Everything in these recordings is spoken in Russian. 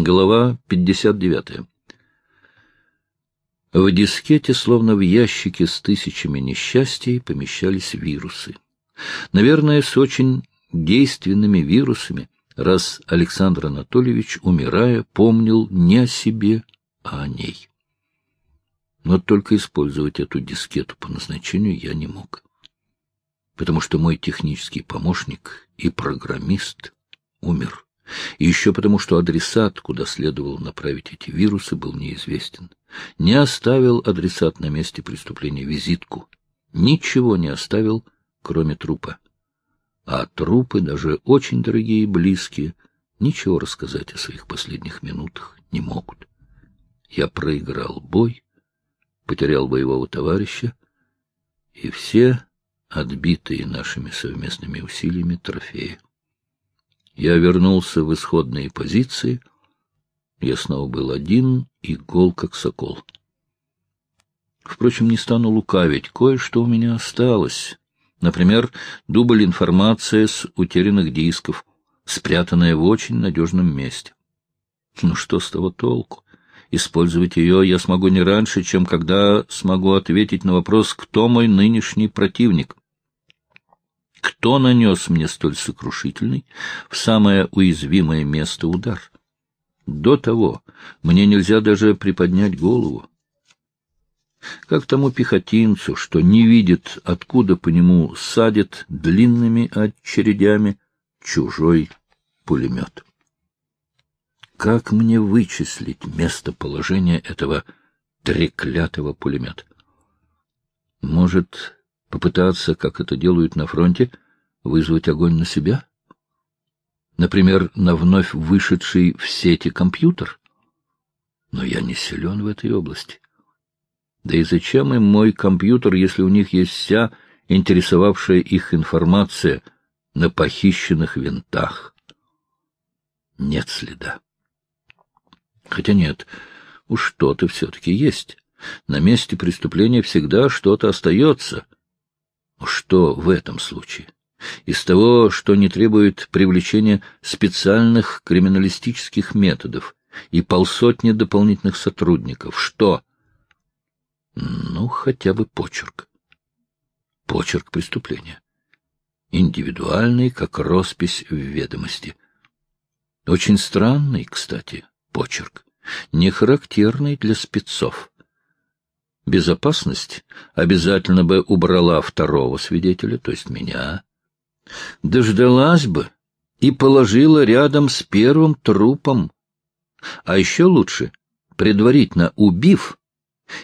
Глава 59. В дискете, словно в ящике с тысячами несчастий, помещались вирусы. Наверное, с очень действенными вирусами, раз Александр Анатольевич, умирая, помнил не о себе, а о ней. Но только использовать эту дискету по назначению я не мог, потому что мой технический помощник и программист умер. И еще потому, что адресат, куда следовало направить эти вирусы, был неизвестен. Не оставил адресат на месте преступления визитку. Ничего не оставил, кроме трупа. А трупы, даже очень дорогие и близкие, ничего рассказать о своих последних минутах не могут. Я проиграл бой, потерял боевого товарища, и все отбитые нашими совместными усилиями трофеи. Я вернулся в исходные позиции. Я снова был один и гол, как сокол. Впрочем, не стану лукавить. Кое-что у меня осталось. Например, дубль информации с утерянных дисков, спрятанная в очень надежном месте. Ну что с того толку? Использовать ее я смогу не раньше, чем когда смогу ответить на вопрос, кто мой нынешний противник. Кто нанес мне столь сокрушительный, в самое уязвимое место удар? До того мне нельзя даже приподнять голову. Как тому пехотинцу, что не видит, откуда по нему садит длинными очередями чужой пулемет. Как мне вычислить местоположение этого треклятого пулемета? Может, Попытаться, как это делают на фронте, вызвать огонь на себя? Например, на вновь вышедший в сети компьютер? Но я не силен в этой области. Да и зачем им мой компьютер, если у них есть вся интересовавшая их информация на похищенных винтах? Нет следа. Хотя нет, уж что-то все-таки есть. На месте преступления всегда что-то остается — что в этом случае? Из того, что не требует привлечения специальных криминалистических методов и полсотни дополнительных сотрудников, что? Ну, хотя бы почерк. Почерк преступления. Индивидуальный, как роспись в ведомости. Очень странный, кстати, почерк, не характерный для спецов безопасность обязательно бы убрала второго свидетеля, то есть меня. Дождалась бы и положила рядом с первым трупом. А еще лучше, предварительно убив,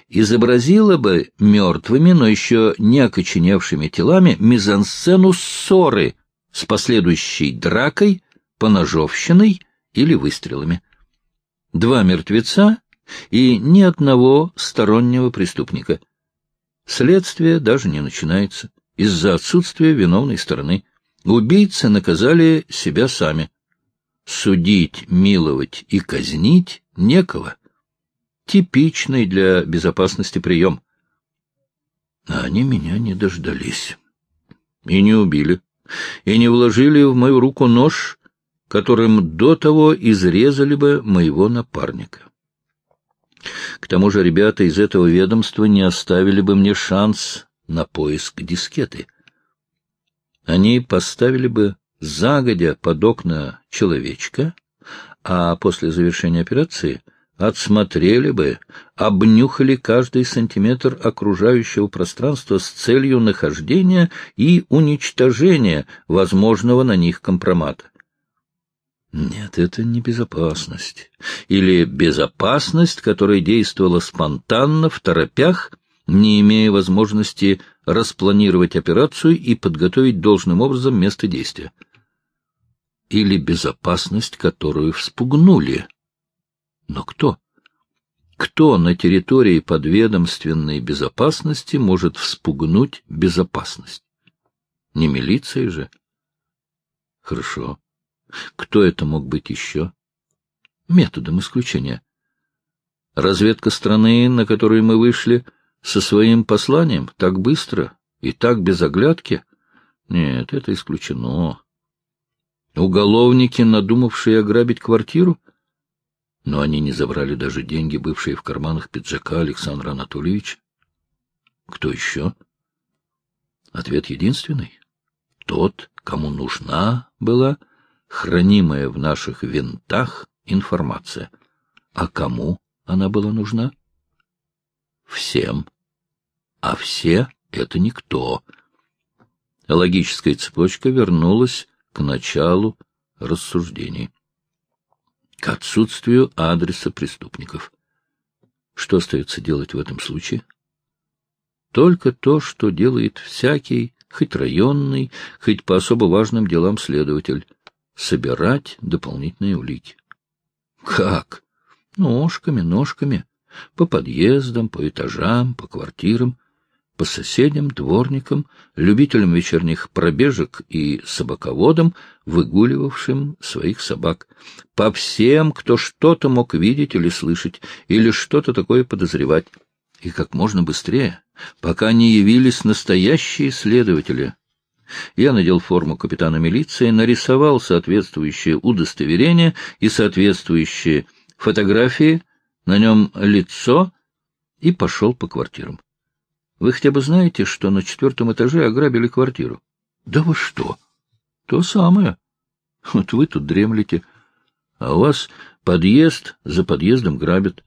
изобразила бы мертвыми, но еще не окоченевшими телами мизансцену ссоры с последующей дракой, поножовщиной или выстрелами. Два мертвеца и ни одного стороннего преступника. Следствие даже не начинается из-за отсутствия виновной стороны. Убийцы наказали себя сами. Судить, миловать и казнить некого. Типичный для безопасности прием. А они меня не дождались. И не убили. И не вложили в мою руку нож, которым до того изрезали бы моего напарника. К тому же ребята из этого ведомства не оставили бы мне шанс на поиск дискеты. Они поставили бы загодя под окна человечка, а после завершения операции отсмотрели бы, обнюхали каждый сантиметр окружающего пространства с целью нахождения и уничтожения возможного на них компромата. Нет, это не безопасность. Или безопасность, которая действовала спонтанно, в торопях, не имея возможности распланировать операцию и подготовить должным образом место действия. Или безопасность, которую вспугнули. Но кто? Кто на территории подведомственной безопасности может вспугнуть безопасность? Не милиция же. Хорошо. Кто это мог быть еще? Методом исключения. Разведка страны, на которую мы вышли, со своим посланием, так быстро и так без оглядки? Нет, это исключено. Уголовники, надумавшие ограбить квартиру? Но они не забрали даже деньги, бывшие в карманах пиджака Александра Анатольевича. Кто еще? Ответ единственный. Тот, кому нужна была хранимая в наших винтах информация. А кому она была нужна? Всем. А все — это никто. Логическая цепочка вернулась к началу рассуждений. К отсутствию адреса преступников. Что остается делать в этом случае? Только то, что делает всякий, хоть районный, хоть по особо важным делам следователь — собирать дополнительные улики. Как? Ножками, ножками. По подъездам, по этажам, по квартирам, по соседям, дворникам, любителям вечерних пробежек и собаководам, выгуливавшим своих собак, по всем, кто что-то мог видеть или слышать, или что-то такое подозревать, и как можно быстрее, пока не явились настоящие следователи. Я надел форму капитана милиции, нарисовал соответствующее удостоверение и соответствующие фотографии, на нем лицо и пошел по квартирам. Вы хотя бы знаете, что на четвертом этаже ограбили квартиру? Да вы что? То самое. Вот вы тут дремлете, а у вас подъезд за подъездом грабят.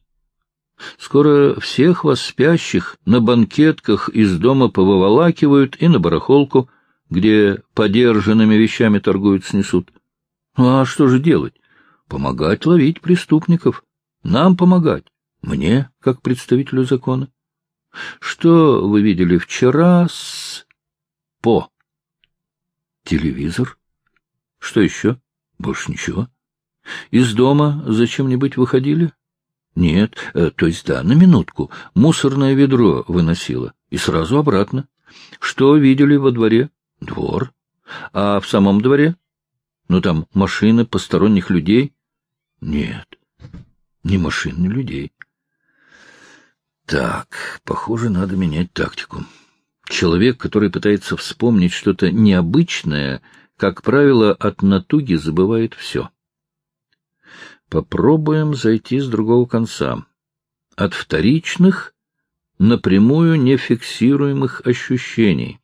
Скоро всех вас спящих на банкетках из дома повыволакивают и на барахолку, где подержанными вещами торгуют, снесут. А что же делать? Помогать ловить преступников. Нам помогать. Мне, как представителю закона. Что вы видели вчера с... По? Телевизор? Что еще? Больше ничего. Из дома зачем-нибудь выходили? Нет, э, то есть да, на минутку. Мусорное ведро выносило. И сразу обратно. Что видели во дворе? Двор. А в самом дворе? Ну, там машины, посторонних людей? Нет, ни машин, ни людей. Так, похоже, надо менять тактику. Человек, который пытается вспомнить что-то необычное, как правило, от натуги забывает все. Попробуем зайти с другого конца. От вторичных, напрямую нефиксируемых ощущений.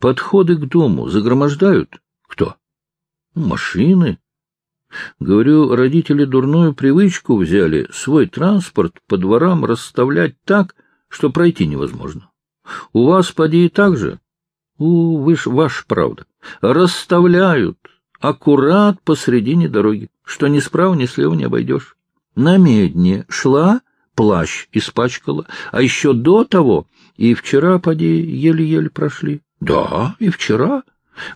Подходы к дому загромождают? Кто? Машины. Говорю, родители дурную привычку взяли свой транспорт по дворам расставлять так, что пройти невозможно. У вас, поди, и так же? У, вы ж, ваша правда. Расставляют аккурат посредине дороги что ни справа, ни слева не обойдешь. На медне шла, плащ испачкала, а еще до того и вчера, поди, еле-еле прошли. Да, и вчера.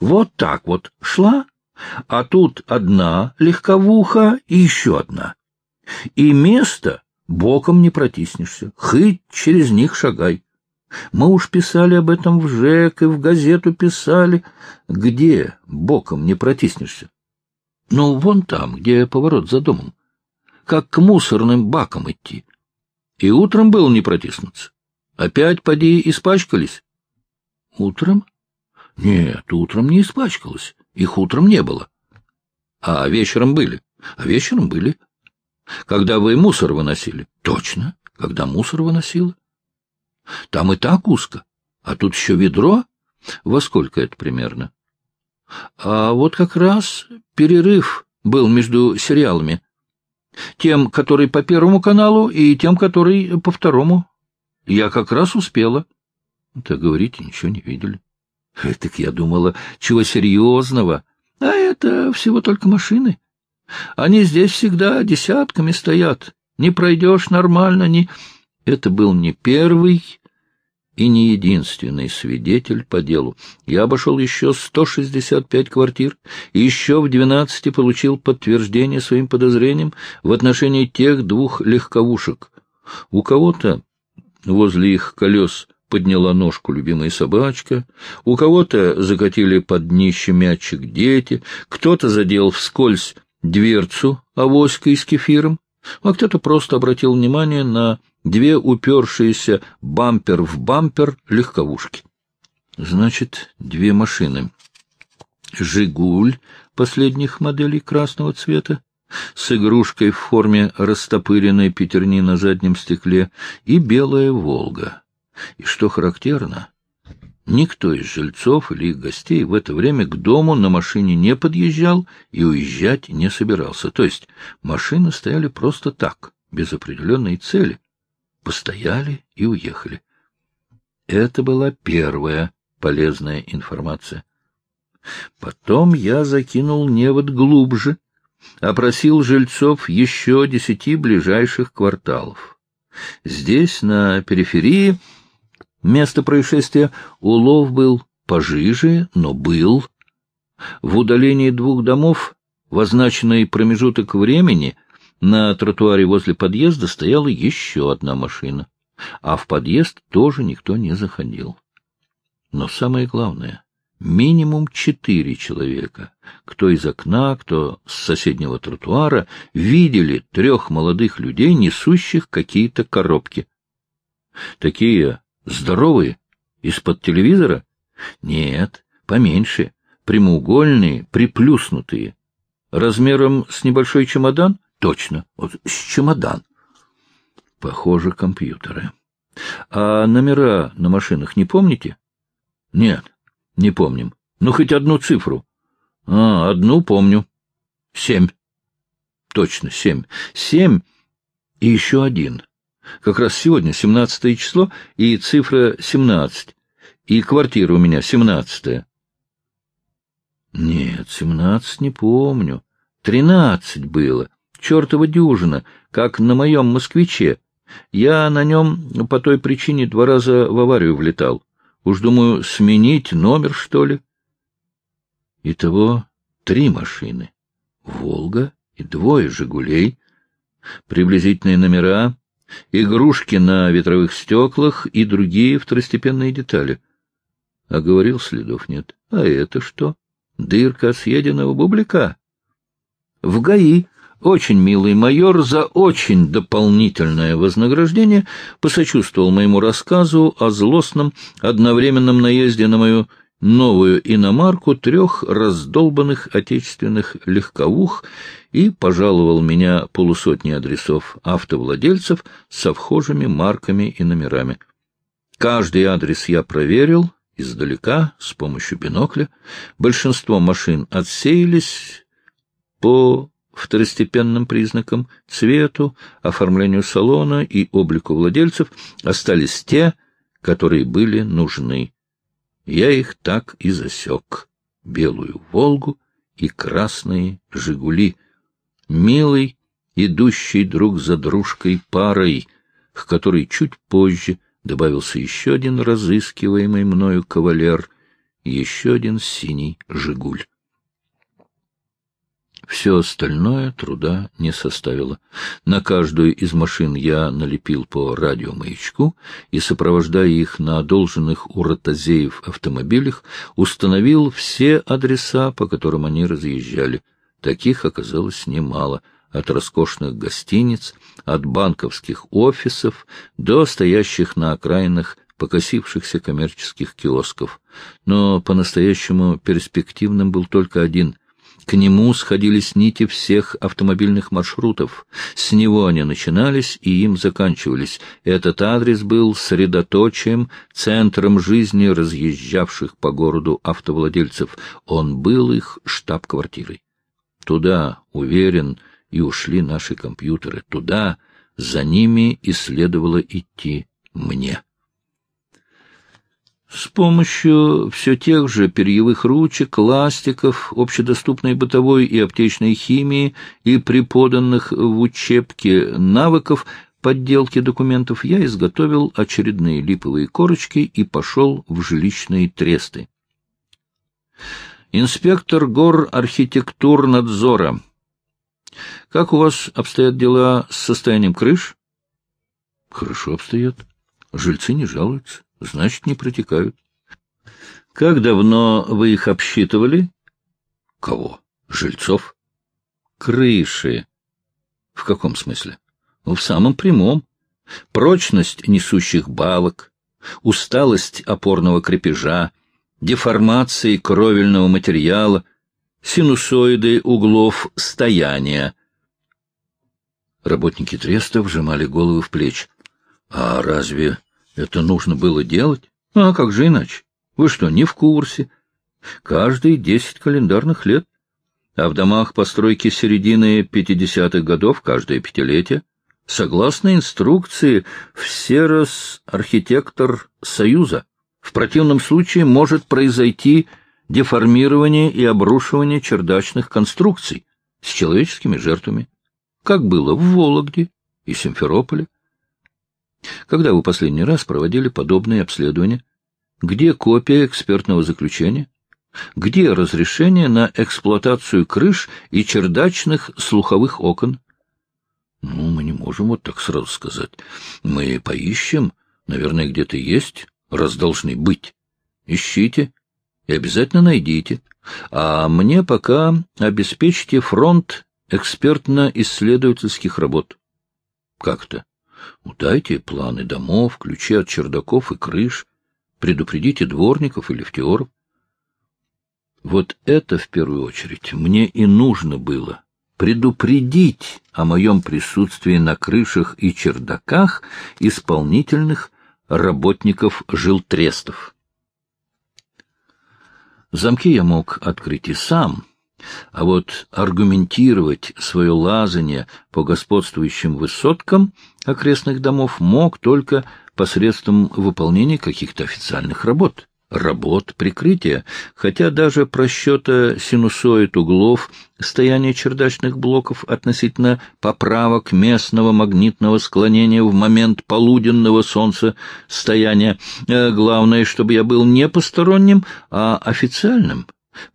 Вот так вот шла, а тут одна легковуха и еще одна. И место боком не протиснешься, хоть через них шагай. Мы уж писали об этом в ЖЭК и в газету писали. Где боком не протиснешься? Ну, вон там, где поворот за домом. Как к мусорным бакам идти. И утром было не протиснуться. Опять, поди, испачкались. Утром? Нет, утром не испачкалось. Их утром не было. А вечером были. А вечером были. Когда вы мусор выносили? Точно, когда мусор выносила. Там и так узко. А тут еще ведро. Во сколько это примерно? А вот как раз перерыв был между сериалами. Тем, который по Первому каналу, и тем, который по Второму. Я как раз успела. Так говорите, ничего не видели. Так я думала, чего серьезного. А это всего только машины. Они здесь всегда десятками стоят. Не пройдешь нормально, ни... Это был не первый и не единственный свидетель по делу. Я обошел еще 165 квартир и еще в 12 получил подтверждение своим подозрениям в отношении тех двух легковушек. У кого-то возле их колес подняла ножку любимая собачка, у кого-то закатили под днище мячик дети, кто-то задел вскользь дверцу авоськой с кефиром, а кто-то просто обратил внимание на две упершиеся бампер в бампер легковушки. Значит, две машины. «Жигуль» последних моделей красного цвета, с игрушкой в форме растопыренной пятерни на заднем стекле и белая «Волга». И что характерно, никто из жильцов или их гостей в это время к дому на машине не подъезжал и уезжать не собирался. То есть машины стояли просто так, без определенной цели. Постояли и уехали. Это была первая полезная информация. Потом я закинул невод глубже, опросил жильцов еще десяти ближайших кварталов. Здесь, на периферии, место происшествия, улов был пожиже, но был. В удалении двух домов, в означенный промежуток времени, на тротуаре возле подъезда стояла еще одна машина, а в подъезд тоже никто не заходил. Но самое главное, минимум четыре человека, кто из окна, кто с соседнего тротуара, видели трех молодых людей, несущих какие-то коробки. Такие здоровые, из-под телевизора? Нет, поменьше, прямоугольные, приплюснутые. Размером с небольшой чемодан? Точно, вот с чемодан. Похоже, компьютеры. А номера на машинах не помните? Нет, не помним. Ну, хоть одну цифру. А, одну помню. Семь. Точно, семь. Семь и еще один. Как раз сегодня семнадцатое число и цифра семнадцать. И квартира у меня семнадцатая. Нет, семнадцать не помню. Тринадцать было. Чертова дюжина, как на моем москвиче. Я на нем по той причине два раза в аварию влетал. Уж, думаю, сменить номер, что ли? Итого три машины. «Волга» и двое «Жигулей», приблизительные номера, игрушки на ветровых стеклах и другие второстепенные детали. А говорил, следов нет. А это что? Дырка съеденного бублика? В ГАИ очень милый майор за очень дополнительное вознаграждение посочувствовал моему рассказу о злостном одновременном наезде на мою новую иномарку трех раздолбанных отечественных легковух и пожаловал меня полусотни адресов автовладельцев со вхожими марками и номерами. Каждый адрес я проверил издалека с помощью бинокля. Большинство машин отсеялись по второстепенным признакам, цвету, оформлению салона и облику владельцев остались те, которые были нужны. Я их так и засек. Белую «Волгу» и красные «Жигули». Милый, идущий друг за дружкой парой, к которой чуть позже добавился еще один разыскиваемый мною кавалер, еще один синий «Жигуль». Все остальное труда не составило. На каждую из машин я налепил по радиомаячку и, сопровождая их на одолженных у ротозеев автомобилях, установил все адреса, по которым они разъезжали. Таких оказалось немало, от роскошных гостиниц, от банковских офисов до стоящих на окраинах покосившихся коммерческих киосков. Но по-настоящему перспективным был только один — к нему сходились нити всех автомобильных маршрутов. С него они начинались и им заканчивались. Этот адрес был средоточием, центром жизни разъезжавших по городу автовладельцев. Он был их штаб-квартирой. Туда, уверен, и ушли наши компьютеры. Туда, за ними и следовало идти мне. С помощью все тех же перьевых ручек, ластиков, общедоступной бытовой и аптечной химии и преподанных в учебке навыков подделки документов я изготовил очередные липовые корочки и пошел в жилищные тресты. Инспектор гор архитектурнадзора. Как у вас обстоят дела с состоянием крыш? Хорошо обстоят. Жильцы не жалуются значит, не протекают. Как давно вы их обсчитывали? Кого? Жильцов? Крыши. В каком смысле? В самом прямом. Прочность несущих балок, усталость опорного крепежа, деформации кровельного материала, синусоиды углов стояния — Работники треста вжимали головы в плечи. А разве это нужно было делать? А как же иначе? Вы что, не в курсе? Каждые десять календарных лет. А в домах постройки середины 50-х годов каждое пятилетие. Согласно инструкции, всерос архитектор Союза. В противном случае может произойти деформирование и обрушивание чердачных конструкций с человеческими жертвами, как было в Вологде и Симферополе. Когда вы последний раз проводили подобные обследования? Где копия экспертного заключения? Где разрешение на эксплуатацию крыш и чердачных слуховых окон? Ну, мы не можем вот так сразу сказать. Мы поищем, наверное, где-то есть, раз должны быть. Ищите и обязательно найдите. А мне пока обеспечьте фронт экспертно-исследовательских работ. Как-то? Дайте планы домов, ключи от чердаков и крыш, предупредите дворников и лифтеров. Вот это, в первую очередь, мне и нужно было предупредить о моем присутствии на крышах и чердаках исполнительных работников жилтрестов. Замки я мог открыть и сам, а вот аргументировать свое лазание по господствующим высоткам окрестных домов мог только посредством выполнения каких-то официальных работ работ прикрытия, хотя даже просчета синусоид углов, стояния чердачных блоков относительно поправок местного магнитного склонения в момент полуденного солнца стояния, э, главное, чтобы я был не посторонним, а официальным,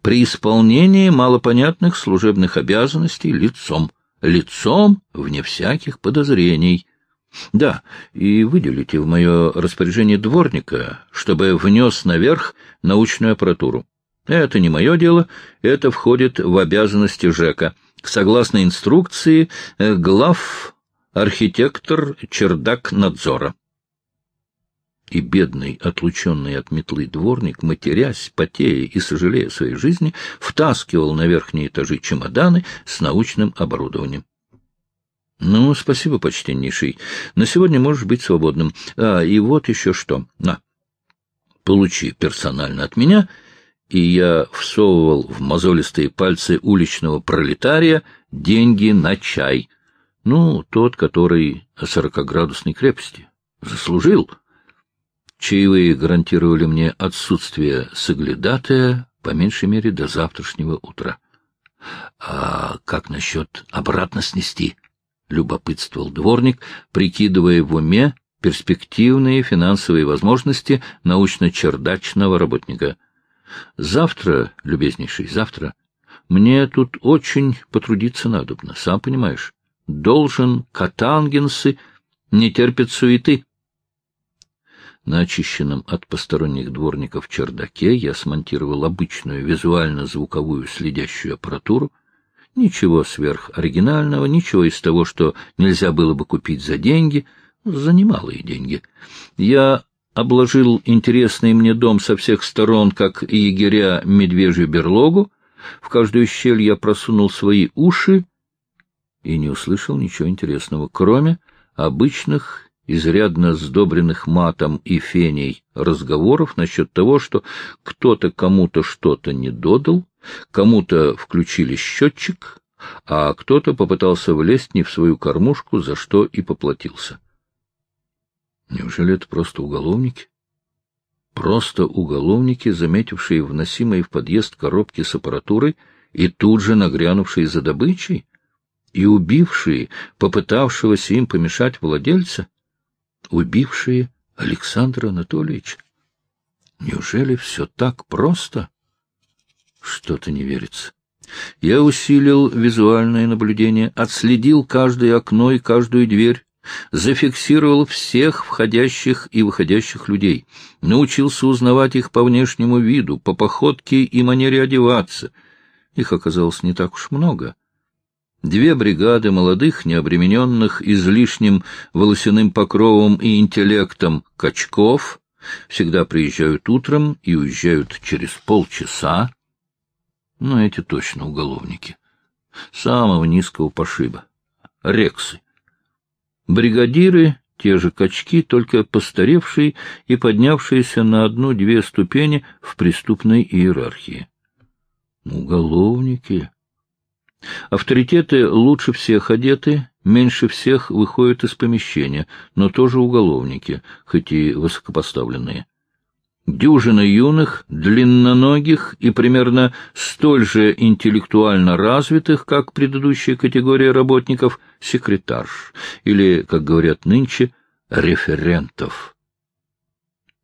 при исполнении малопонятных служебных обязанностей лицом, лицом вне всяких подозрений. Да, и выделите в мое распоряжение дворника, чтобы внес наверх научную аппаратуру. Это не мое дело, это входит в обязанности ЖЭКа. Согласно инструкции, э, глав архитектор чердак надзора. И бедный, отлученный от метлы дворник, матерясь, потея и сожалея своей жизни, втаскивал на верхние этажи чемоданы с научным оборудованием. — Ну, спасибо, почтеннейший. На сегодня можешь быть свободным. А, и вот еще что. На, получи персонально от меня. И я всовывал в мозолистые пальцы уличного пролетария деньги на чай. Ну, тот, который о сорокоградусной крепости. Заслужил. Чаевые гарантировали мне отсутствие соглядатая, по меньшей мере, до завтрашнего утра. А как насчет обратно снести? —— любопытствовал дворник, прикидывая в уме перспективные финансовые возможности научно-чердачного работника. «Завтра, любезнейший, завтра. Мне тут очень потрудиться надобно, сам понимаешь. Должен катангенсы, не терпят суеты». На очищенном от посторонних дворников чердаке я смонтировал обычную визуально-звуковую следящую аппаратуру, Ничего сверхоригинального, ничего из того, что нельзя было бы купить за деньги, за немалые деньги. Я обложил интересный мне дом со всех сторон, как егеря медвежью берлогу. В каждую щель я просунул свои уши и не услышал ничего интересного, кроме обычных, изрядно сдобренных матом и феней разговоров насчет того, что кто-то кому-то что-то не додал, Кому-то включили счетчик, а кто-то попытался влезть не в свою кормушку, за что и поплатился. Неужели это просто уголовники? Просто уголовники, заметившие вносимые в подъезд коробки с аппаратурой и тут же нагрянувшие за добычей? И убившие, попытавшегося им помешать владельца? Убившие Александра Анатольевича? Неужели все так просто? Что-то не верится. Я усилил визуальное наблюдение, отследил каждое окно и каждую дверь, зафиксировал всех входящих и выходящих людей, научился узнавать их по внешнему виду, по походке и манере одеваться. Их оказалось не так уж много. Две бригады молодых, необремененных излишним волосяным покровом и интеллектом качков всегда приезжают утром и уезжают через полчаса, но эти точно уголовники. Самого низкого пошиба. Рексы. Бригадиры — те же качки, только постаревшие и поднявшиеся на одну-две ступени в преступной иерархии. Уголовники. Авторитеты лучше всех одеты, меньше всех выходят из помещения, но тоже уголовники, хоть и высокопоставленные. Дюжина юных, длинноногих и примерно столь же интеллектуально развитых, как предыдущая категория работников, секретарш, или, как говорят нынче, референтов.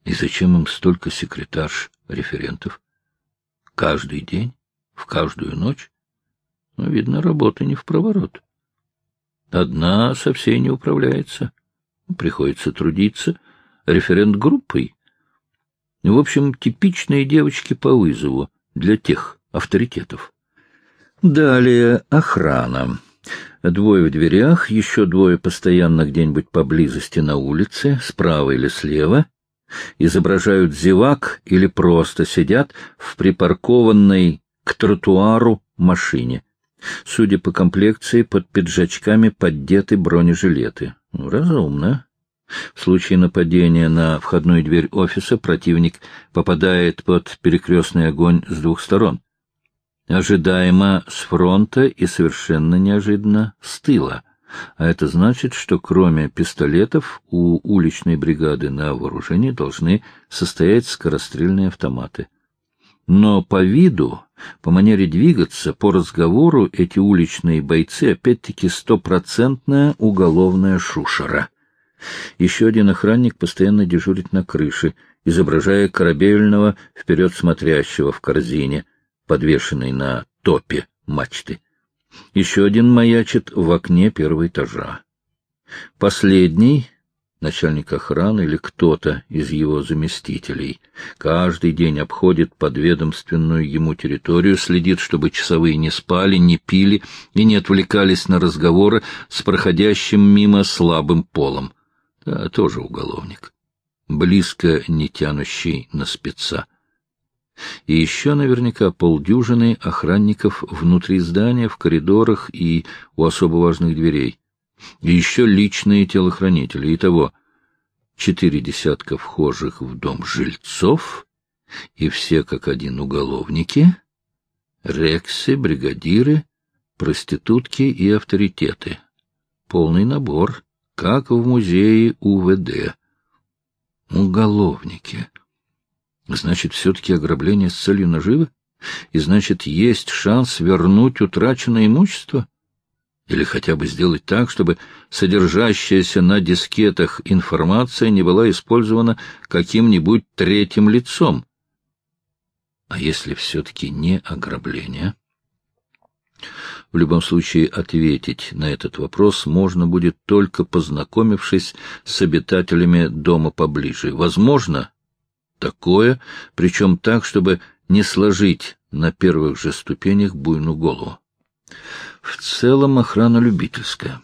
И зачем им столько секретарш, референтов? Каждый день? В каждую ночь? Ну, видно, работа не в проворот. Одна со всей не управляется. Приходится трудиться референт-группой. В общем, типичные девочки по вызову для тех авторитетов. Далее охрана. Двое в дверях, еще двое постоянно где-нибудь поблизости на улице, справа или слева. Изображают зевак или просто сидят в припаркованной к тротуару машине. Судя по комплекции, под пиджачками поддеты бронежилеты. Ну, разумно. В случае нападения на входную дверь офиса противник попадает под перекрестный огонь с двух сторон. Ожидаемо с фронта и совершенно неожиданно с тыла. А это значит, что кроме пистолетов у уличной бригады на вооружении должны состоять скорострельные автоматы. Но по виду, по манере двигаться, по разговору эти уличные бойцы опять-таки стопроцентная уголовная шушера. Еще один охранник постоянно дежурит на крыше, изображая корабельного вперед смотрящего в корзине, подвешенной на топе мачты. Еще один маячит в окне первого этажа. Последний начальник охраны или кто-то из его заместителей. Каждый день обходит подведомственную ему территорию, следит, чтобы часовые не спали, не пили и не отвлекались на разговоры с проходящим мимо слабым полом. Да, тоже уголовник. Близко не тянущий на спеца. И еще наверняка полдюжины охранников внутри здания, в коридорах и у особо важных дверей и еще личные телохранители. Итого четыре десятка вхожих в дом жильцов, и все как один уголовники, рексы, бригадиры, проститутки и авторитеты. Полный набор, как в музее УВД. Уголовники. Значит, все-таки ограбление с целью наживы? И значит, есть шанс вернуть утраченное имущество? Или хотя бы сделать так, чтобы содержащаяся на дискетах информация не была использована каким-нибудь третьим лицом. А если все-таки не ограбление? В любом случае, ответить на этот вопрос можно будет только познакомившись с обитателями дома поближе. Возможно, такое, причем так, чтобы не сложить на первых же ступенях буйную голову. В целом охрана любительская,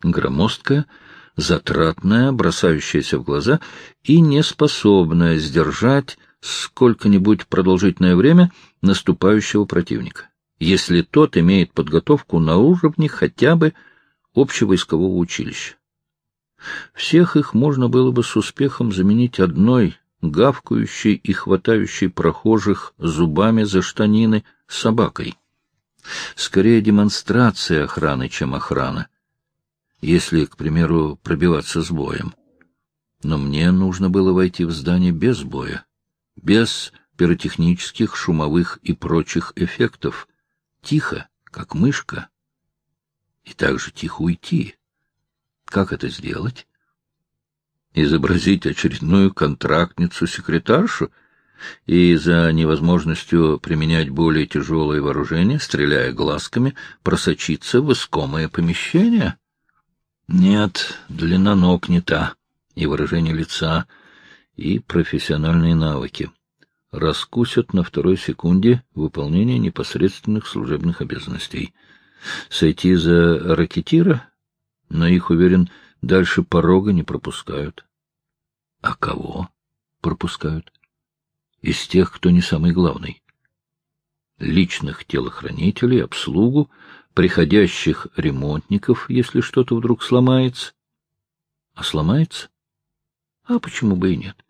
громоздкая, затратная, бросающаяся в глаза и неспособная сдержать сколько-нибудь продолжительное время наступающего противника, если тот имеет подготовку на уровне хотя бы общевойскового училища. Всех их можно было бы с успехом заменить одной гавкающей и хватающей прохожих зубами за штанины собакой. Скорее демонстрация охраны, чем охрана, если, к примеру, пробиваться с боем. Но мне нужно было войти в здание без боя, без пиротехнических, шумовых и прочих эффектов, тихо, как мышка, и также тихо уйти. Как это сделать? Изобразить очередную контрактницу-секретаршу — и за невозможностью применять более тяжелое вооружение, стреляя глазками, просочиться в искомое помещение? Нет, длина ног не та, и выражение лица, и профессиональные навыки. Раскусят на второй секунде выполнение непосредственных служебных обязанностей. Сойти за ракетира, но их, уверен, дальше порога не пропускают. А кого пропускают? из тех, кто не самый главный. Личных телохранителей, обслугу, приходящих ремонтников, если что-то вдруг сломается. А сломается? А почему бы и нет?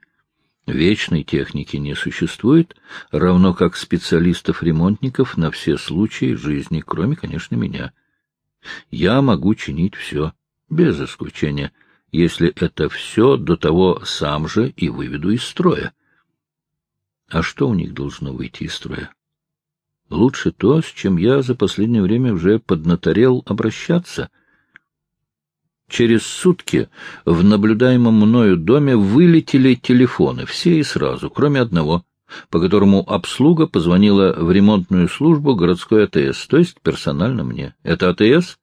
Вечной техники не существует, равно как специалистов-ремонтников на все случаи жизни, кроме, конечно, меня. Я могу чинить все, без исключения, если это все до того сам же и выведу из строя. А что у них должно выйти из строя? Лучше то, с чем я за последнее время уже поднаторел обращаться — Через сутки в наблюдаемом мною доме вылетели телефоны, все и сразу, кроме одного, по которому обслуга позвонила в ремонтную службу городской АТС, то есть персонально мне. «Это АТС?»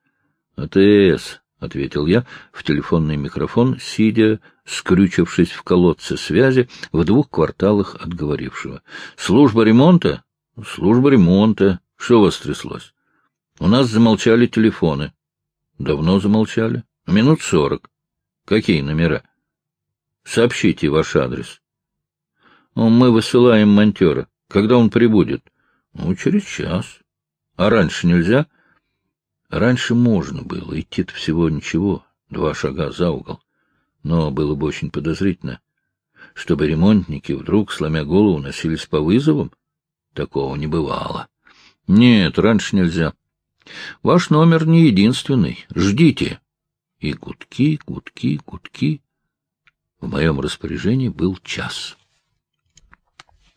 «АТС», — ответил я в телефонный микрофон, сидя, скрючившись в колодце связи в двух кварталах от говорившего. «Служба ремонта?» «Служба ремонта. Что у вас тряслось?» «У нас замолчали телефоны». «Давно замолчали?» Минут сорок. Какие номера? Сообщите ваш адрес. Мы высылаем монтера. Когда он прибудет? Ну, через час. А раньше нельзя? Раньше можно было. Идти-то всего ничего. Два шага за угол. Но было бы очень подозрительно. Чтобы ремонтники вдруг, сломя голову, носились по вызовам? Такого не бывало. Нет, раньше нельзя. Ваш номер не единственный. Ждите. И гудки, гудки, гудки. В моем распоряжении был час.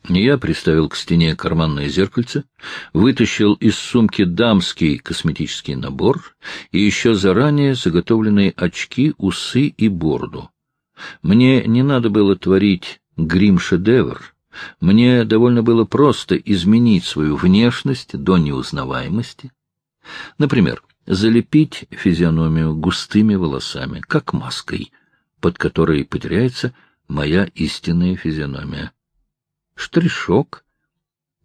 Я приставил к стене карманное зеркальце, вытащил из сумки дамский косметический набор и еще заранее заготовленные очки, усы и бороду. Мне не надо было творить грим-шедевр. Мне довольно было просто изменить свою внешность до неузнаваемости. Например, залепить физиономию густыми волосами, как маской, под которой потеряется моя истинная физиономия. Штришок,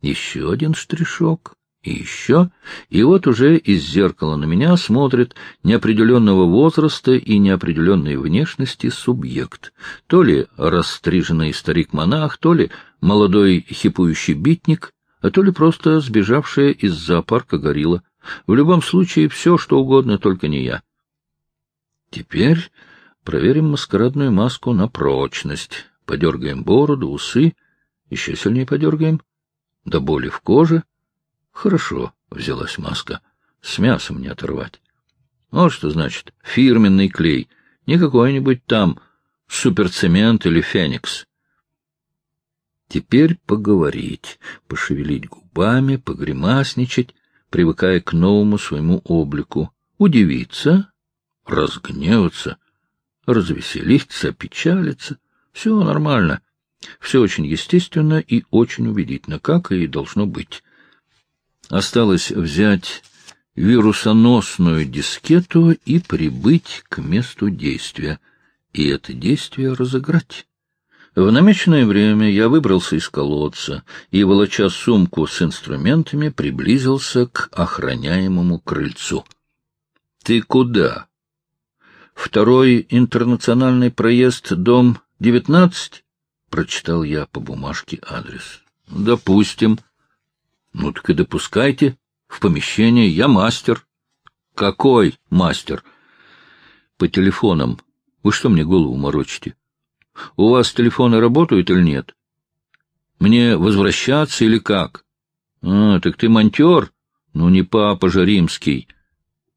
еще один штришок, и еще, и вот уже из зеркала на меня смотрит неопределенного возраста и неопределенной внешности субъект, то ли расстриженный старик-монах, то ли молодой хипующий битник, а то ли просто сбежавшая из зоопарка горилла. В любом случае, все, что угодно, только не я. Теперь проверим маскарадную маску на прочность. Подергаем бороду, усы, еще сильнее подергаем. До боли в коже. Хорошо, взялась маска. С мясом не оторвать. Вот что значит фирменный клей. Не какой-нибудь там суперцемент или феникс. Теперь поговорить, пошевелить губами, погремасничать, привыкая к новому своему облику, удивиться, разгневаться, развеселиться, печалиться. Все нормально. Все очень естественно и очень убедительно, как и должно быть. Осталось взять вирусоносную дискету и прибыть к месту действия, и это действие разыграть. В намеченное время я выбрался из колодца и, волоча сумку с инструментами, приблизился к охраняемому крыльцу. — Ты куда? — Второй интернациональный проезд, дом 19? — прочитал я по бумажке адрес. — Допустим. — Ну так и допускайте. В помещение я мастер. — Какой мастер? — По телефонам. Вы что мне голову морочите? У вас телефоны работают или нет? Мне возвращаться или как? А, так ты монтер? Ну, не папа же римский.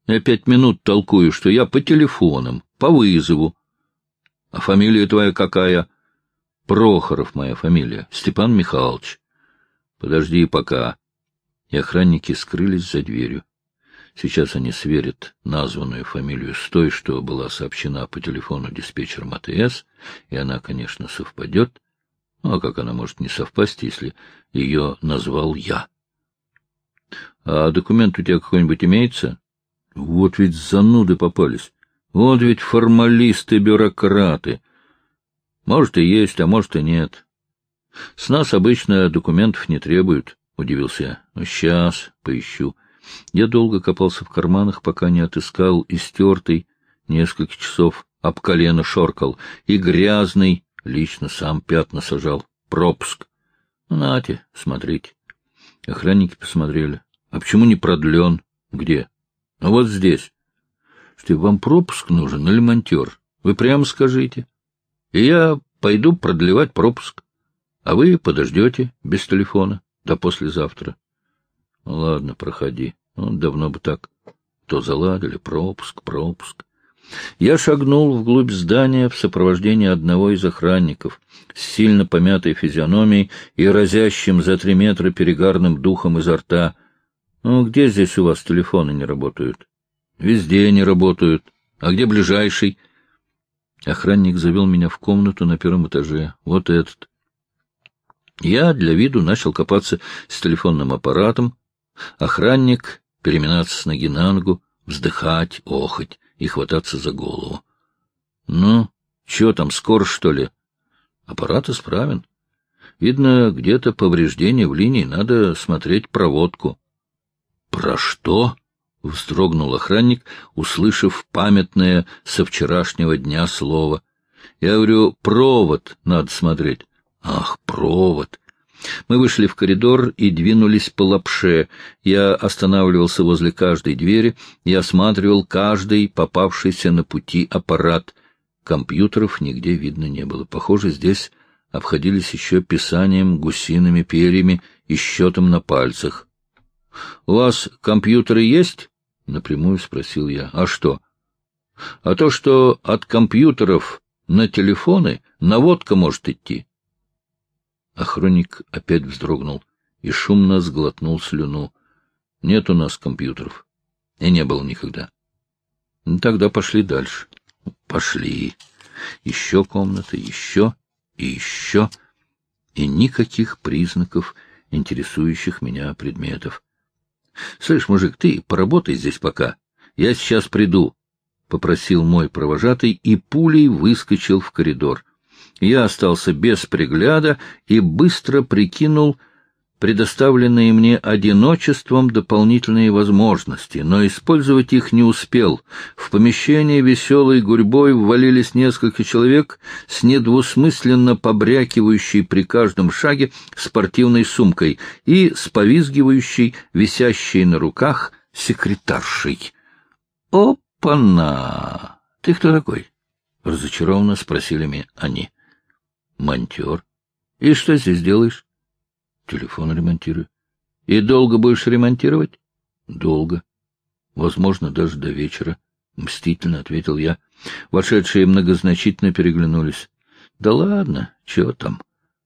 Я пять минут толкую, что я по телефонам, по вызову. А фамилия твоя какая? Прохоров моя фамилия, Степан Михайлович. Подожди пока. И охранники скрылись за дверью. Сейчас они сверят названную фамилию с той, что была сообщена по телефону диспетчером АТС, и она, конечно, совпадет. Ну, а как она может не совпасть, если ее назвал я? А документ у тебя какой-нибудь имеется? Вот ведь зануды попались. Вот ведь формалисты-бюрократы. Может, и есть, а может, и нет. С нас обычно документов не требуют, — удивился я. Ну, сейчас поищу. Я долго копался в карманах, пока не отыскал истертый, несколько часов об колено шоркал, и грязный, лично сам пятна сажал, пропуск. Ну, нате, смотрите. Охранники посмотрели. А почему не продлен? Где? Ну, вот здесь. Что, вам пропуск нужен или монтер? Вы прямо скажите. И я пойду продлевать пропуск. А вы подождете без телефона до послезавтра. Ну, ладно, проходи. Ну, давно бы так. То заладили. Пропуск, пропуск. Я шагнул вглубь здания в сопровождении одного из охранников с сильно помятой физиономией и разящим за три метра перегарным духом изо рта. «Ну, где здесь у вас телефоны не работают?» «Везде не работают. А где ближайший?» Охранник завел меня в комнату на первом этаже. Вот этот. Я для виду начал копаться с телефонным аппаратом. Охранник переминаться с ноги на ногу, вздыхать, охоть и хвататься за голову. — Ну, чё там, скоро, что ли? Аппарат исправен. Видно, где-то повреждение в линии, надо смотреть проводку. — Про что? — вздрогнул охранник, услышав памятное со вчерашнего дня слово. — Я говорю, провод надо смотреть. — Ах, провод! Мы вышли в коридор и двинулись по лапше. Я останавливался возле каждой двери и осматривал каждый попавшийся на пути аппарат. Компьютеров нигде видно не было. Похоже, здесь обходились еще писанием, гусиными перьями и счетом на пальцах. — У вас компьютеры есть? — напрямую спросил я. — А что? — А то, что от компьютеров на телефоны наводка может идти. Охранник опять вздрогнул и шумно сглотнул слюну. — Нет у нас компьютеров. И не было никогда. Ну, тогда пошли дальше. Пошли. Еще комната, еще и еще. И никаких признаков интересующих меня предметов. — Слышь, мужик, ты поработай здесь пока. Я сейчас приду, — попросил мой провожатый и пулей выскочил в коридор. — я остался без пригляда и быстро прикинул предоставленные мне одиночеством дополнительные возможности, но использовать их не успел. В помещение веселой гурьбой ввалились несколько человек с недвусмысленно побрякивающей при каждом шаге спортивной сумкой и с повизгивающей, висящей на руках, секретаршей. «Опа-на! Ты кто такой?» — разочарованно спросили меня они. Монтер. И что здесь делаешь? Телефон ремонтирую. И долго будешь ремонтировать? Долго. Возможно, даже до вечера. Мстительно ответил я. Вошедшие многозначительно переглянулись. Да ладно, чего там?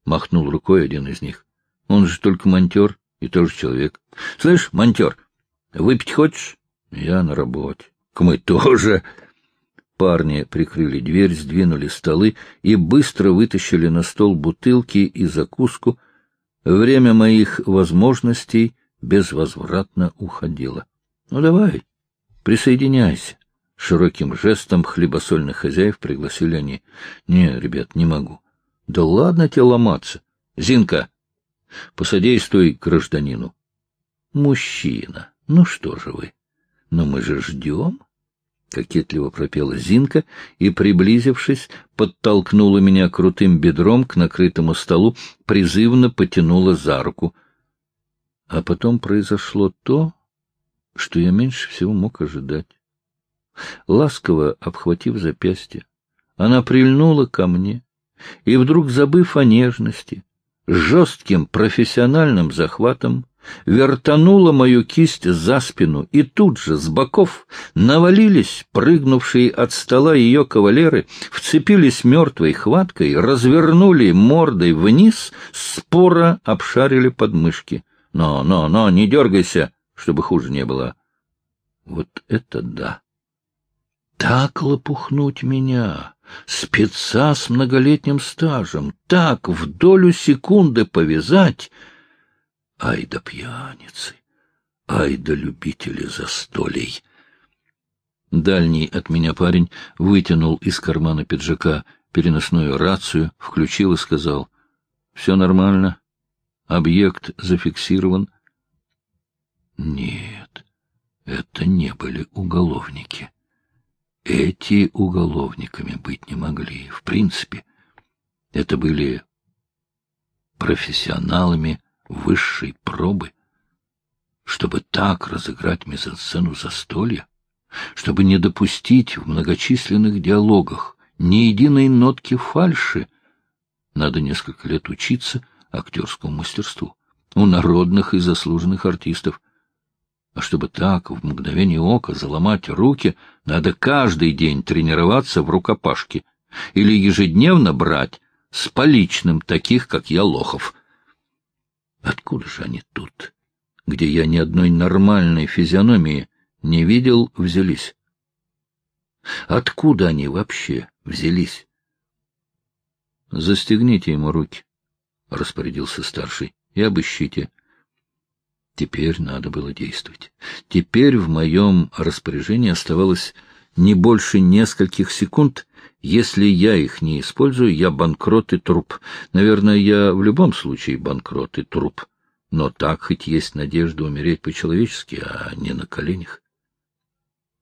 Махнул рукой один из них. Он же только монтер и тоже человек. Слышь, монтер, выпить хочешь? Я на работе. К мы тоже. Парни прикрыли дверь, сдвинули столы и быстро вытащили на стол бутылки и закуску. Время моих возможностей безвозвратно уходило. — Ну, давай, присоединяйся. Широким жестом хлебосольных хозяев пригласили они. — Не, ребят, не могу. — Да ладно тебе ломаться. Зинка, посодействуй гражданину. — Мужчина, ну что же вы? Но мы же ждем. — кокетливо пропела Зинка и, приблизившись, подтолкнула меня крутым бедром к накрытому столу, призывно потянула за руку. А потом произошло то, что я меньше всего мог ожидать. Ласково обхватив запястье, она прильнула ко мне и, вдруг забыв о нежности, жестким профессиональным захватом вертанула мою кисть за спину, и тут же с боков навалились прыгнувшие от стола ее кавалеры, вцепились мертвой хваткой, развернули мордой вниз, споро обшарили подмышки. «Но, но, но, не дергайся, чтобы хуже не было». Вот это да! Так лопухнуть меня! Спеца с многолетним стажем, так в долю секунды повязать — Ай да пьяницы! Ай да любители застолий! Дальний от меня парень вытянул из кармана пиджака переносную рацию, включил и сказал. — Все нормально. Объект зафиксирован. Нет, это не были уголовники. Эти уголовниками быть не могли. В принципе, это были профессионалами высшей пробы, чтобы так разыграть мизансцену застолья, чтобы не допустить в многочисленных диалогах ни единой нотки фальши. Надо несколько лет учиться актерскому мастерству у народных и заслуженных артистов. А чтобы так, в мгновение ока, заломать руки, надо каждый день тренироваться в рукопашке или ежедневно брать с поличным таких, как я, лохов. Откуда же они тут, где я ни одной нормальной физиономии не видел, взялись? Откуда они вообще взялись? — Застегните ему руки, — распорядился старший, — и обыщите. Теперь надо было действовать. Теперь в моем распоряжении оставалось не больше нескольких секунд. Если я их не использую, я банкрот и труп. Наверное, я в любом случае банкрот и труп. Но так хоть есть надежда умереть по-человечески, а не на коленях.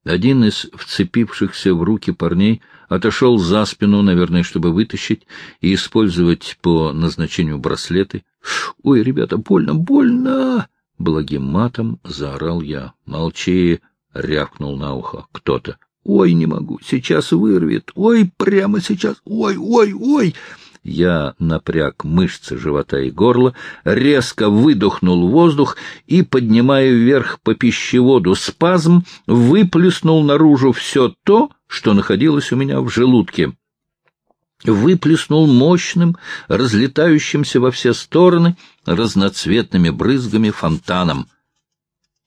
Один из вцепившихся в руки парней отошел за спину, наверное, чтобы вытащить и использовать по назначению браслеты. «Ой, ребята, больно, больно!» Благим матом заорал я. «Молчи!» — рявкнул на ухо кто-то. «Ой, не могу! Сейчас вырвет! Ой, прямо сейчас! Ой, ой, ой!» Я напряг мышцы живота и горла, резко выдохнул воздух и, поднимая вверх по пищеводу спазм, выплеснул наружу все то, что находилось у меня в желудке выплеснул мощным, разлетающимся во все стороны разноцветными брызгами фонтаном.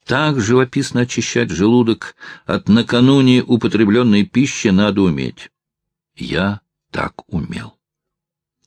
Так живописно очищать желудок от накануне употребленной пищи надо уметь. Я так умел.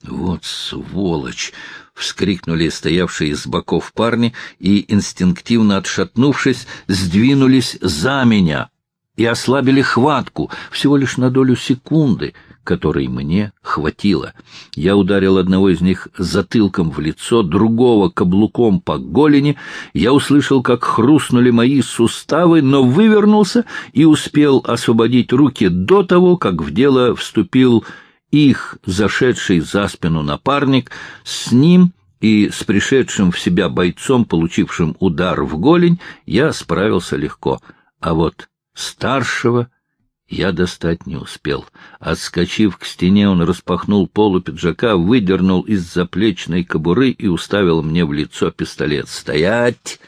«Вот сволочь!» — вскрикнули стоявшие с боков парни и, инстинктивно отшатнувшись, сдвинулись за меня и ослабили хватку всего лишь на долю секунды — которой мне хватило. Я ударил одного из них затылком в лицо, другого каблуком по голени. Я услышал, как хрустнули мои суставы, но вывернулся и успел освободить руки до того, как в дело вступил их зашедший за спину напарник. С ним и с пришедшим в себя бойцом, получившим удар в голень, я справился легко. А вот старшего я достать не успел. Отскочив к стене, он распахнул полу пиджака, выдернул из заплечной кобуры и уставил мне в лицо пистолет. «Стоять!»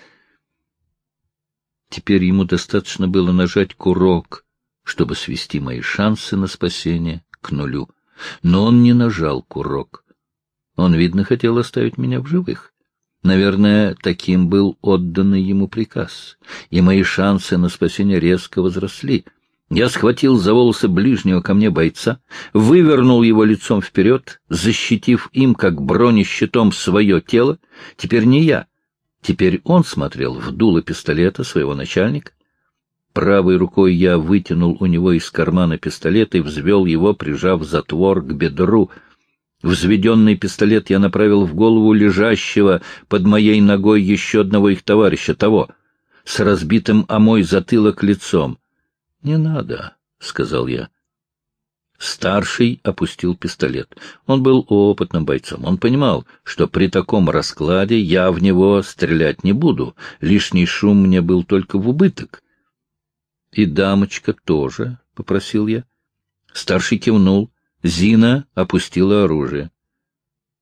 Теперь ему достаточно было нажать курок, чтобы свести мои шансы на спасение к нулю. Но он не нажал курок. Он, видно, хотел оставить меня в живых. Наверное, таким был отданный ему приказ, и мои шансы на спасение резко возросли — я схватил за волосы ближнего ко мне бойца, вывернул его лицом вперед, защитив им, как бронещитом, свое тело. Теперь не я. Теперь он смотрел в дуло пистолета своего начальника. Правой рукой я вытянул у него из кармана пистолет и взвел его, прижав затвор к бедру. Взведенный пистолет я направил в голову лежащего под моей ногой еще одного их товарища, того, с разбитым о мой затылок лицом. Не надо, — сказал я. Старший опустил пистолет. Он был опытным бойцом. Он понимал, что при таком раскладе я в него стрелять не буду. Лишний шум мне был только в убыток. — И дамочка тоже, — попросил я. Старший кивнул. Зина опустила оружие.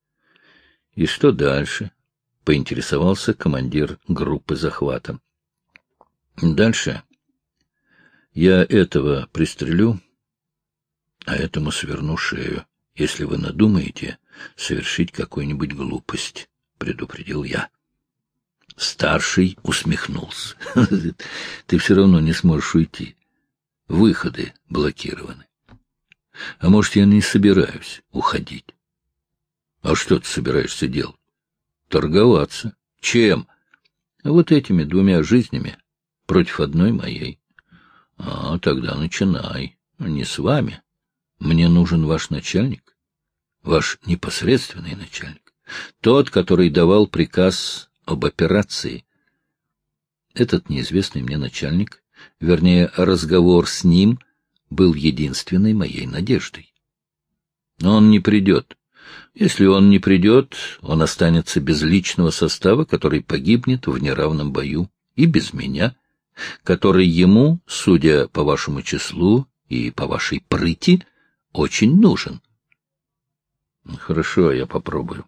— И что дальше? — поинтересовался командир группы захвата. — Дальше я этого пристрелю, а этому сверну шею, если вы надумаете совершить какую-нибудь глупость, — предупредил я. Старший усмехнулся. — Ты все равно не сможешь уйти. Выходы блокированы. А может, я не собираюсь уходить. А что ты собираешься делать? Торговаться. Чем? Вот этими двумя жизнями против одной моей. — А, тогда начинай. Не с вами. Мне нужен ваш начальник. Ваш непосредственный начальник. Тот, который давал приказ об операции. Этот неизвестный мне начальник, вернее, разговор с ним, был единственной моей надеждой. Но он не придет. Если он не придет, он останется без личного состава, который погибнет в неравном бою, и без меня — который ему, судя по вашему числу и по вашей прыти, очень нужен. Хорошо, я попробую.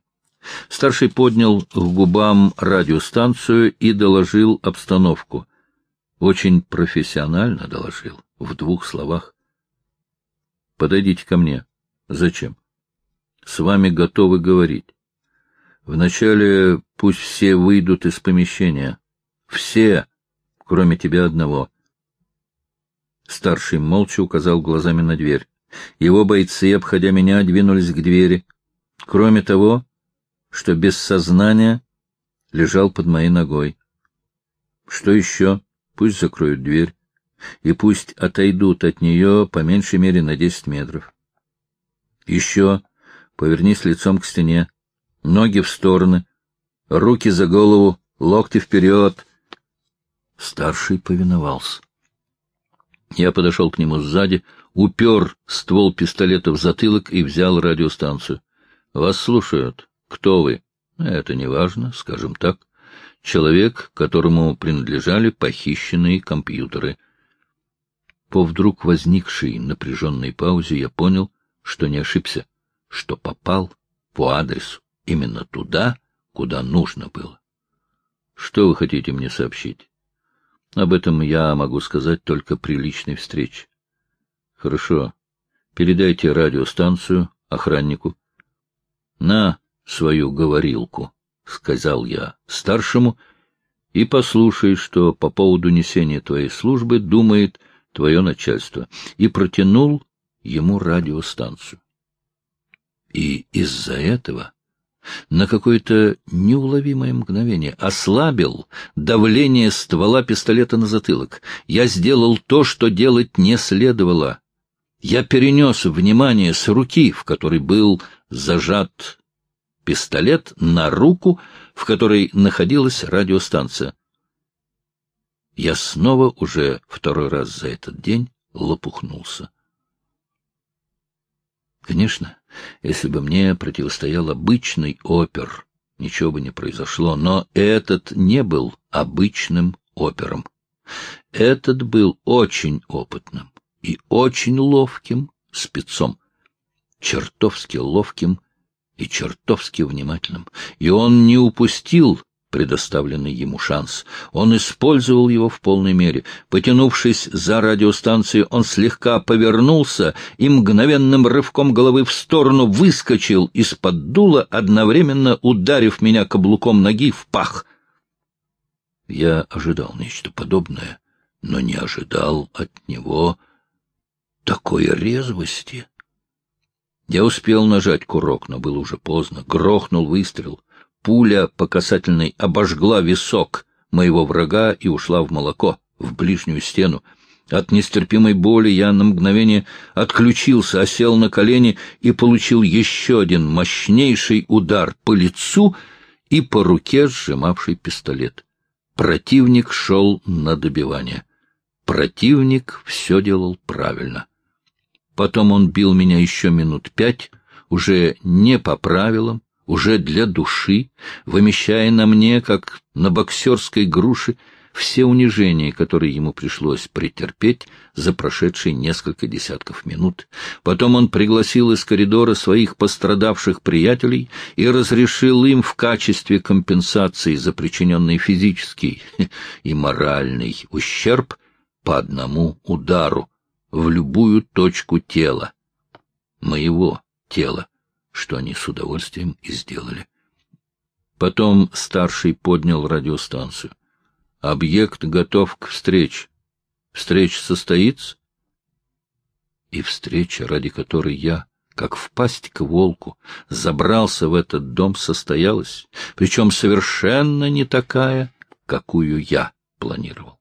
Старший поднял к губам радиостанцию и доложил обстановку. Очень профессионально доложил, в двух словах. Подойдите ко мне. Зачем? С вами готовы говорить. Вначале пусть все выйдут из помещения. Все, кроме тебя одного. Старший молча указал глазами на дверь. Его бойцы, обходя меня, двинулись к двери. Кроме того, что без сознания лежал под моей ногой. Что еще? Пусть закроют дверь. И пусть отойдут от нее по меньшей мере на десять метров. Еще повернись лицом к стене, ноги в стороны, руки за голову, локти вперед. Старший повиновался. Я подошел к нему сзади, упер ствол пистолета в затылок и взял радиостанцию. — Вас слушают. Кто вы? — Это не важно, скажем так. Человек, которому принадлежали похищенные компьютеры. По вдруг возникшей напряженной паузе я понял, что не ошибся, что попал по адресу именно туда, куда нужно было. Что вы хотите мне сообщить? Об этом я могу сказать только при личной встрече. Хорошо. Передайте радиостанцию охраннику. На свою говорилку, — сказал я старшему, — и послушай, что по поводу несения твоей службы думает твое начальство, и протянул ему радиостанцию. И из-за этого на какое-то неуловимое мгновение ослабил давление ствола пистолета на затылок. Я сделал то, что делать не следовало. Я перенес внимание с руки, в которой был зажат пистолет, на руку, в которой находилась радиостанция. Я снова уже второй раз за этот день лопухнулся. Конечно, если бы мне противостоял обычный опер, ничего бы не произошло, но этот не был обычным опером. Этот был очень опытным и очень ловким спецом, чертовски ловким и чертовски внимательным, и он не упустил предоставленный ему шанс. Он использовал его в полной мере. Потянувшись за радиостанцией, он слегка повернулся и мгновенным рывком головы в сторону выскочил из-под дула, одновременно ударив меня каблуком ноги в пах. Я ожидал нечто подобное, но не ожидал от него такой резвости. Я успел нажать курок, но было уже поздно. Грохнул выстрел. Пуля по касательной обожгла висок моего врага и ушла в молоко, в ближнюю стену. От нестерпимой боли я на мгновение отключился, осел на колени и получил еще один мощнейший удар по лицу и по руке, сжимавший пистолет. Противник шел на добивание. Противник все делал правильно. Потом он бил меня еще минут пять, уже не по правилам, уже для души, вымещая на мне, как на боксерской груше, все унижения, которые ему пришлось претерпеть за прошедшие несколько десятков минут. Потом он пригласил из коридора своих пострадавших приятелей и разрешил им в качестве компенсации за причиненный физический и моральный ущерб по одному удару в любую точку тела, моего тела что они с удовольствием и сделали. Потом старший поднял радиостанцию. Объект готов к встрече. Встреча состоится? И встреча, ради которой я, как в пасть к волку, забрался в этот дом, состоялась, причем совершенно не такая, какую я планировал.